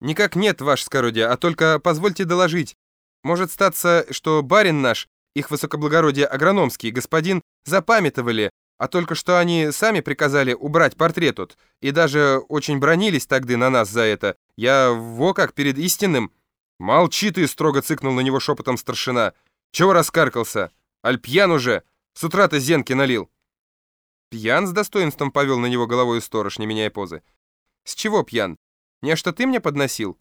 «Никак нет, ваше скородие, а только позвольте доложить. Может статься, что барин наш, их высокоблагородие агрономский, господин, запамятовали, а только что они сами приказали убрать портрет тут, и даже очень бронились тогда на нас за это. Я во как перед истинным...» «Молчи ты!» — строго цыкнул на него шепотом старшина. «Чего раскаркался? Аль пьян уже? С утра-то зенки налил». «Пьян?» — с достоинством повел на него головой сторож, не меняя позы. «С чего пьян? Не что ты мне подносил?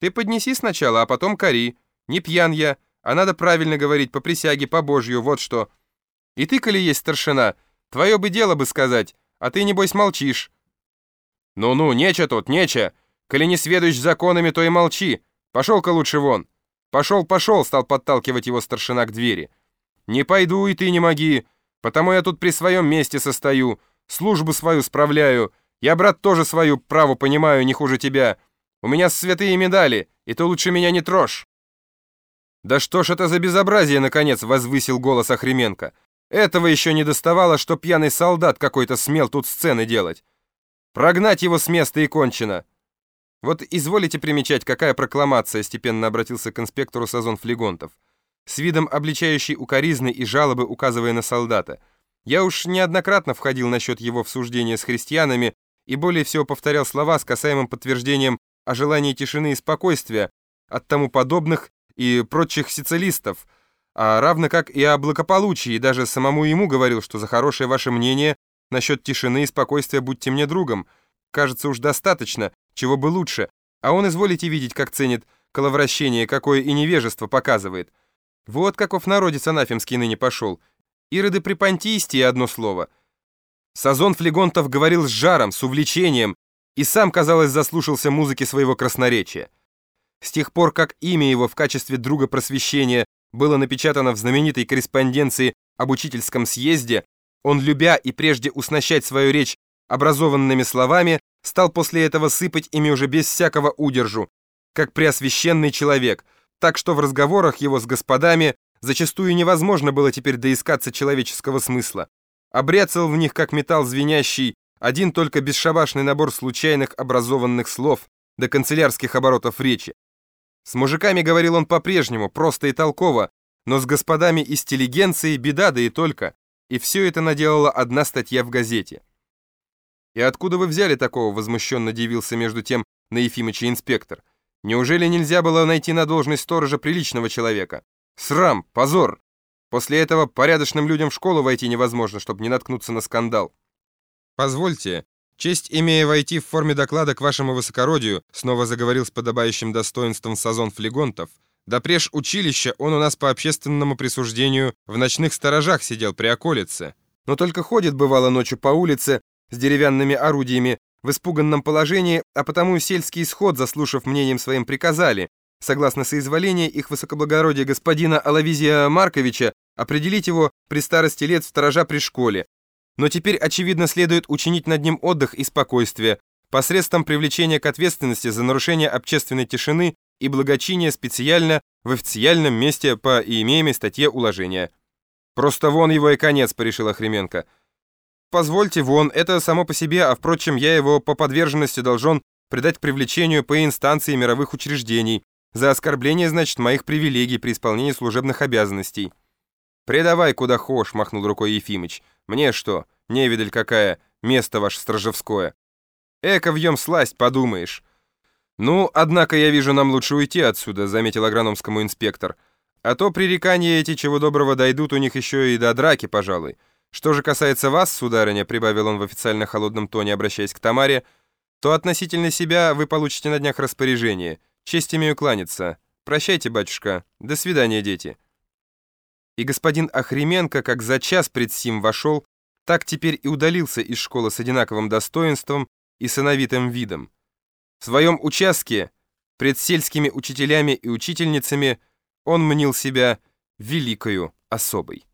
Ты поднеси сначала, а потом кори. Не пьян я, а надо правильно говорить, по присяге, по божью, вот что. И ты, коли есть старшина, твое бы дело бы сказать, а ты, небось, молчишь». «Ну-ну, нече тут, нече. Коли не сведущ законами, то и молчи. Пошел-ка лучше вон». «Пошел, пошел!» — стал подталкивать его старшина к двери. «Не пойду, и ты не моги, потому я тут при своем месте состою, службу свою справляю. Я, брат, тоже свою праву понимаю, не хуже тебя. У меня святые медали, и ты лучше меня не трожь». «Да что ж это за безобразие, наконец!» — возвысил голос Охременко. «Этого еще не доставало, что пьяный солдат какой-то смел тут сцены делать. Прогнать его с места и кончено!» «Вот изволите примечать, какая прокламация», — степенно обратился к инспектору Сазон Флегонтов с видом обличающей укоризны и жалобы, указывая на солдата. Я уж неоднократно входил насчет его в суждение с христианами и более всего повторял слова с касаемым подтверждением о желании тишины и спокойствия от тому подобных и прочих социалистов, а равно как и о благополучии, и даже самому ему говорил, что за хорошее ваше мнение насчет тишины и спокойствия будьте мне другом. Кажется, уж достаточно, чего бы лучше, а он, изволите видеть, как ценит коловращение, какое и невежество показывает. Вот каков народец анафемский ныне пошел. Ироды препонтистие одно слово. Сазон Флегонтов говорил с жаром, с увлечением, и сам, казалось, заслушался музыки своего красноречия. С тех пор, как имя его в качестве друга просвещения было напечатано в знаменитой корреспонденции об учительском съезде, он, любя и прежде уснащать свою речь образованными словами, стал после этого сыпать ими уже без всякого удержу, как преосвященный человек, так что в разговорах его с господами зачастую невозможно было теперь доискаться человеческого смысла. Обряцал в них, как металл звенящий, один только бесшабашный набор случайных образованных слов до канцелярских оборотов речи. С мужиками говорил он по-прежнему, просто и толково, но с господами из интеллигенцией беда да и только, и все это наделала одна статья в газете. «И откуда вы взяли такого?» — возмущенно дивился между тем на Ефимыча инспектор — Неужели нельзя было найти на должность сторожа приличного человека? Срам, позор! После этого порядочным людям в школу войти невозможно, чтобы не наткнуться на скандал. Позвольте, честь имея войти в форме доклада к вашему высокородию, снова заговорил с подобающим достоинством Сазон Флегонтов, да преж училища он у нас по общественному присуждению в ночных сторожах сидел при околице. Но только ходит, бывало, ночью по улице с деревянными орудиями в испуганном положении, а потому сельский исход, заслушав мнением своим, приказали, согласно соизволению их высокоблагородия господина Алавизия Марковича, определить его при старости лет сторожа при школе. Но теперь, очевидно, следует учинить над ним отдых и спокойствие, посредством привлечения к ответственности за нарушение общественной тишины и благочиния специально в официальном месте по имеемой статье уложения. «Просто вон его и конец», — порешил Охременко позвольте, вон, это само по себе, а впрочем, я его по подверженности должен придать привлечению по инстанции мировых учреждений за оскорбление, значит, моих привилегий при исполнении служебных обязанностей. «Предавай куда хошь», — махнул рукой Ефимыч. «Мне что, невидаль какая, место ваше стражевское. Эко вьем сласть, подумаешь». «Ну, однако я вижу, нам лучше уйти отсюда», — заметил агрономскому инспектор. «А то пререкания эти, чего доброго, дойдут у них еще и до драки, пожалуй». Что же касается вас, сударыня, прибавил он в официально холодном тоне, обращаясь к Тамаре, то относительно себя вы получите на днях распоряжение. Честь имею кланяться. Прощайте, батюшка. До свидания, дети. И господин Охременко, как за час пред сим вошел, так теперь и удалился из школы с одинаковым достоинством и сыновитым видом. В своем участке, пред сельскими учителями и учительницами, он мнил себя великою особой.